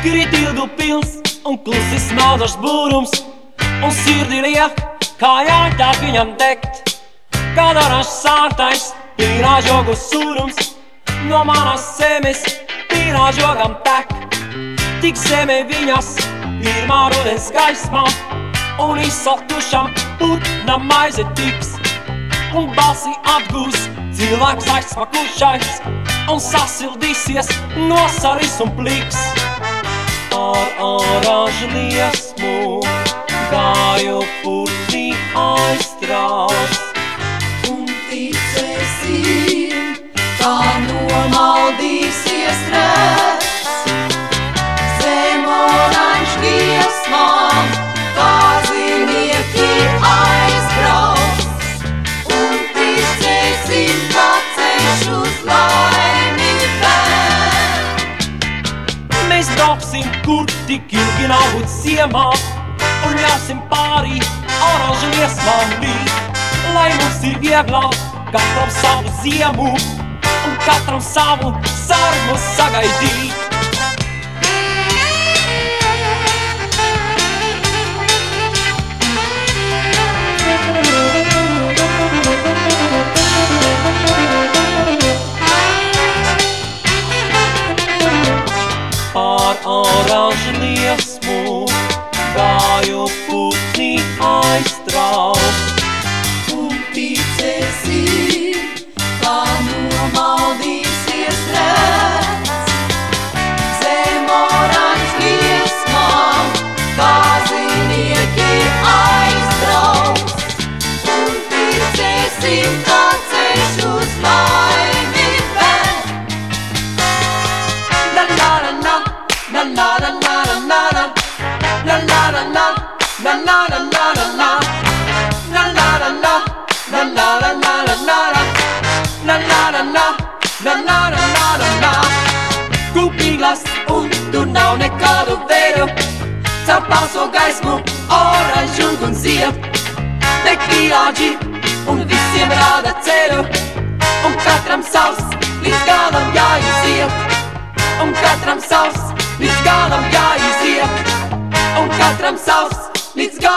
Kritildu pils un klusi smeldošs būrums Un sirdi liek, kā jāņķāk viņam degt. Kā darāš sārtais, pīrā žogu sūrums. No manas zemes pīrā žogam tek Tik zeme viņas pirmā rudens gaismā. Un izsaltušam putna maize tiks Un balsi atgūs cilvēks aizsmakušais. Un sasildīsies nosaris un pliks Ar oranžu brauksim, kur tik ilgi nav būt ziemā Un ļausim pārī oranžu liesmām līt Lai mums ir vieglāk katram savu ziemu Un katram savu sarmu sagaidīt Pār oranžu liesmu gāju putni aiztrauc Kupīglas un tur nav nekādu vēru Caur pauso gaismu, oranžu un zied Deg pīlāģi un visiem rāda ceļu Un katram savs līdz galam jāiziet Un katram savs līdz galam jāiziet Un